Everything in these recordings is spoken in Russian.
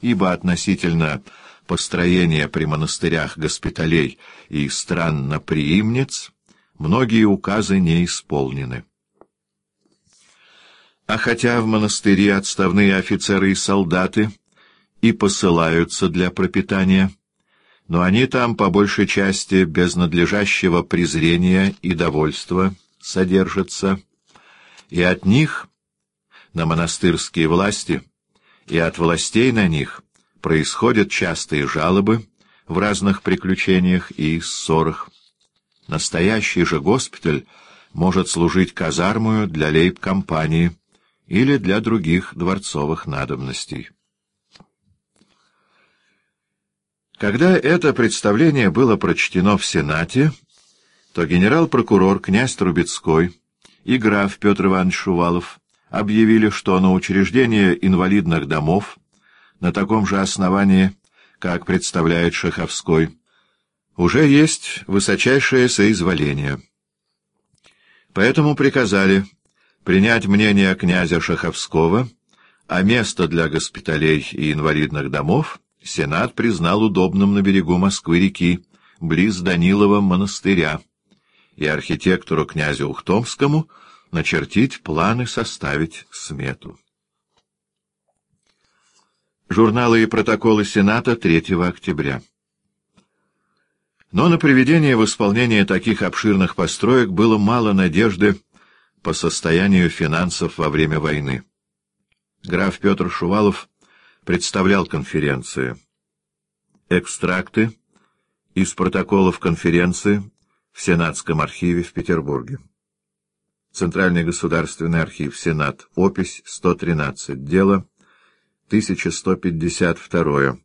ибо относительно построения при монастырях госпиталей и странноприимниц многие указы не исполнены. А хотя в монастыри отставные офицеры и солдаты и посылаются для пропитания, но они там по большей части без надлежащего презрения и довольства содержатся, и от них на монастырские власти и от властей на них происходят частые жалобы в разных приключениях и ссорах. Настоящий же госпиталь может служить казармою для лейб-компании или для других дворцовых надобностей. Когда это представление было прочтено в Сенате, то генерал-прокурор князь Трубецкой и граф Петр Иванович Шувалов объявили, что на учреждение инвалидных домов на таком же основании, как представляет Шаховской, уже есть высочайшее соизволение. Поэтому приказали принять мнение князя Шаховского, а место для госпиталей и инвалидных домов Сенат признал удобным на берегу Москвы-реки, близ Данилова монастыря, и архитектору князю Ухтомскому начертить планы, составить смету. Журналы и протоколы Сената 3 октября. Но на приведение в исполнение таких обширных построек было мало надежды по состоянию финансов во время войны. Граф Петр Шувалов представлял конференции. Экстракты из протоколов конференции в Сенатском архиве в Петербурге. Центральный государственный архив, Сенат, опись 113, дело 1152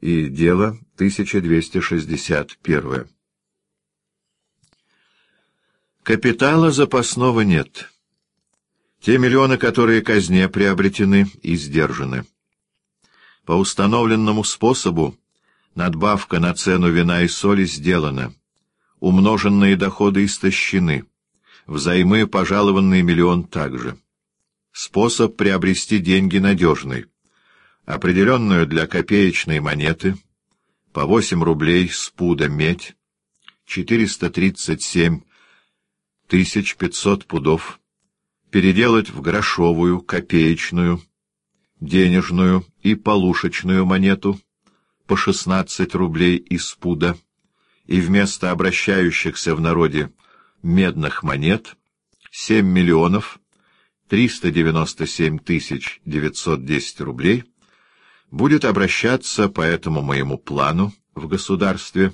и дело 1261. Капитала запасного нет. Те миллионы, которые казне приобретены и сдержаны. По установленному способу надбавка на цену вина и соли сделана, умноженные доходы истощены, взаймы пожалованный миллион также. Способ приобрести деньги надежный. Определенную для копеечной монеты, по 8 рублей с пуда медь, 437 500 пудов, переделать в грошовую, копеечную, денежную и полушечную монету. По 16 рублей из пуда, и вместо обращающихся в народе медных монет 7 миллионов 397 тысяч 910 рублей — будет обращаться по этому моему плану в государстве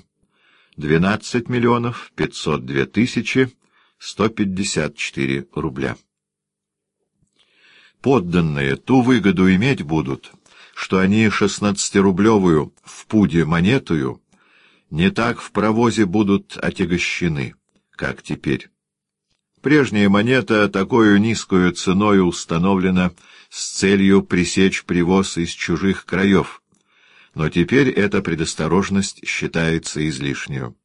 12 миллионов 502 тысячи 154 рубля. Подданные ту выгоду иметь будут, что они шестнадцатирублевую в пуде монетую не так в провозе будут отягощены, как теперь. Прежняя монета такую низкую ценою установлена с целью пресечь привоз из чужих краев, но теперь эта предосторожность считается излишнюю.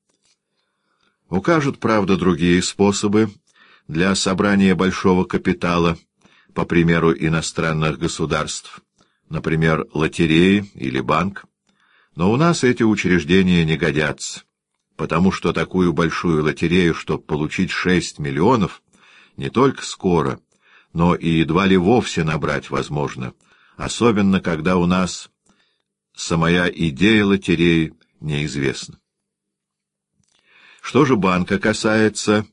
Укажут, правда, другие способы для собрания большого капитала, по примеру иностранных государств, например, лотереи или банк, но у нас эти учреждения не годятся, потому что такую большую лотерею, чтобы получить шесть миллионов, не только скоро — но и едва ли вовсе набрать возможно, особенно когда у нас самая идея лотереи неизвестна. Что же банка касается,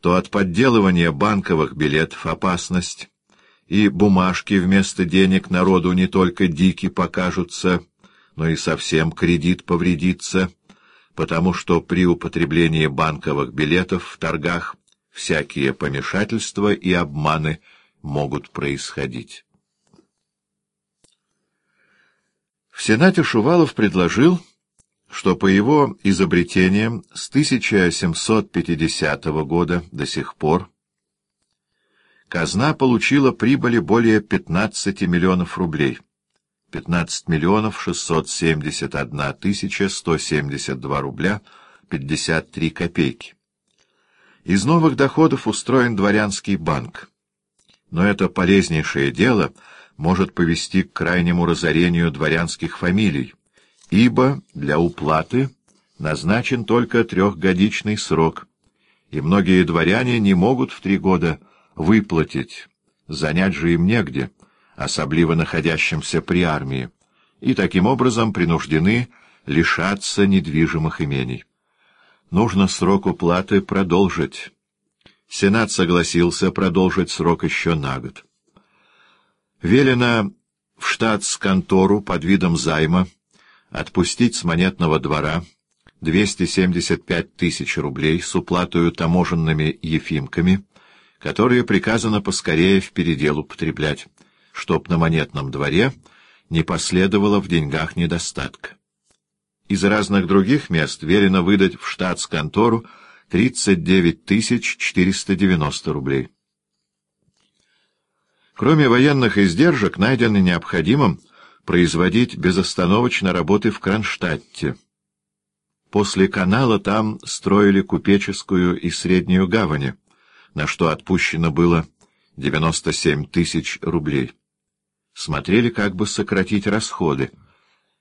то от подделывания банковых билетов опасность, и бумажки вместо денег народу не только дики покажутся, но и совсем кредит повредится, потому что при употреблении банковых билетов в торгах всякие помешательства и обманы могут происходить. В Сенате Шувалов предложил, что по его изобретениям с 1750 года до сих пор казна получила прибыли более 15 миллионов рублей, 15 миллионов 671 тысяча 172 рубля 53 копейки. Из новых доходов устроен дворянский банк. Но это полезнейшее дело может повести к крайнему разорению дворянских фамилий, ибо для уплаты назначен только трехгодичный срок, и многие дворяне не могут в три года выплатить, занять же им негде, особливо находящимся при армии, и таким образом принуждены лишаться недвижимых имений. Нужно срок уплаты продолжить. Сенат согласился продолжить срок еще на год. Велено в штат с контору под видом займа отпустить с монетного двора 275 тысяч рублей с уплатою таможенными ефимками, которые приказано поскорее в передел употреблять, чтоб на монетном дворе не последовало в деньгах недостатка. Из разных других мест велено выдать в штатс-контору 39 490 рублей. Кроме военных издержек, найдено необходимым производить безостановочно работы в Кронштадте. После канала там строили купеческую и среднюю гавани, на что отпущено было 97 тысяч рублей. Смотрели, как бы сократить расходы,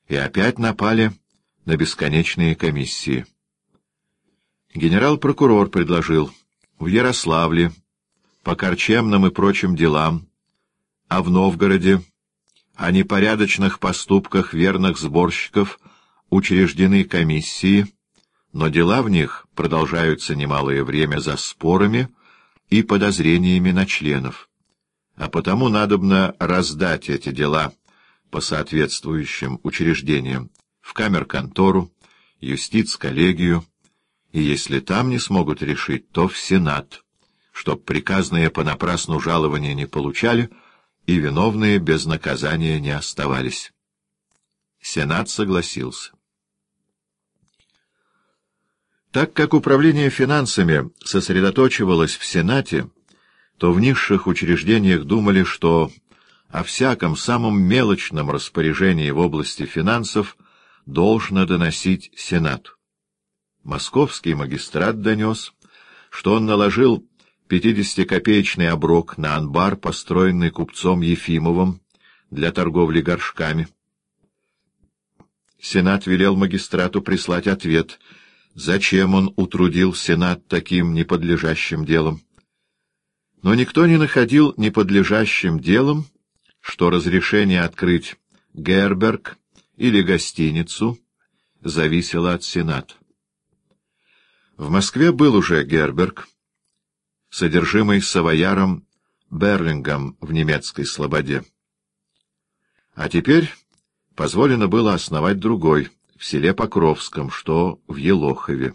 и опять напали на бесконечные комиссии. Генерал-прокурор предложил в Ярославле по корчемным и прочим делам, а в Новгороде о непорядочных поступках верных сборщиков учреждены комиссии, но дела в них продолжаются немалое время за спорами и подозрениями на членов, а потому надобно раздать эти дела по соответствующим учреждениям в камер-контору, юстиц-коллегию, и если там не смогут решить, то в Сенат, чтоб приказные понапрасну жалования не получали и виновные без наказания не оставались. Сенат согласился. Так как управление финансами сосредоточивалось в Сенате, то в низших учреждениях думали, что о всяком самом мелочном распоряжении в области финансов должно доносить Сенату. Московский магистрат донес, что он наложил пятидесятикопеечный оброк на анбар, построенный купцом Ефимовым для торговли горшками. Сенат велел магистрату прислать ответ, зачем он утрудил Сенат таким неподлежащим делом. Но никто не находил неподлежащим делом, что разрешение открыть Герберг или гостиницу зависело от Сената. В Москве был уже Герберг, содержимый савояром Берлингом в немецкой слободе. А теперь позволено было основать другой, в селе Покровском, что в Елохове.